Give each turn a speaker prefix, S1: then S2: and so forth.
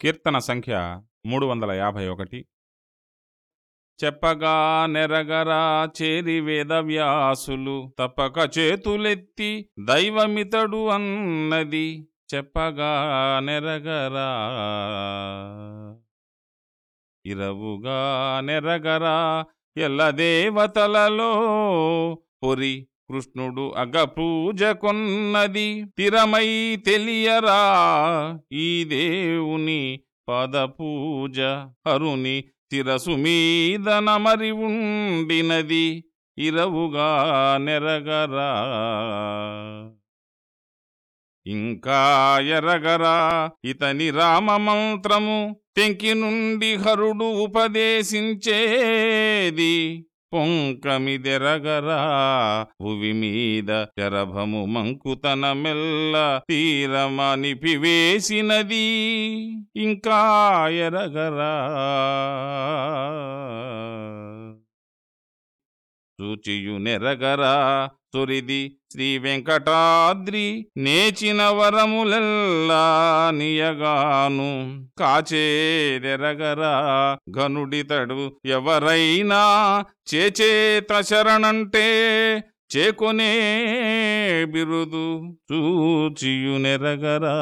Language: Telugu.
S1: కీర్తన సంఖ్య మూడు వందల యాభై ఒకటి. చెప్పగా నెరగరా చేరి వేదవ్యాసులు తప్పక చేతులెత్తి దైవమితడు అన్నది చెప్పగా నెరగరా. ఇరవుగా నెరగరా ఎల్ల దేవతలలో పొరి కృష్ణుడు అగపూజ కొన్నది తిరమై తెలియరా? ఈ దేవుని పదపూజ హరుని తిరసు మీద నమరి ఉండినది ఇరవుగా నెరగరా? ఇంకా ఎరగరా? ఇతని రామ మంత్రము తెంకి నుండి హరుడు ఉపదేశించేది పొంకమిదెరగరా. భువి మీద శరభము మంకుతన మెల్ల తీరమనిపివేసినది. ఇంకా ఎరగరా సూచియు నెరగరా. తొరిది శ్రీ వెంకటాద్రి నేచిన వరములెల్లా నియగాను. కాచేరెరగరా గనుడితడు ఎవరైనా చేచేత శరణంటే చేకొనే బిరుదు చూచియు నెరగరా.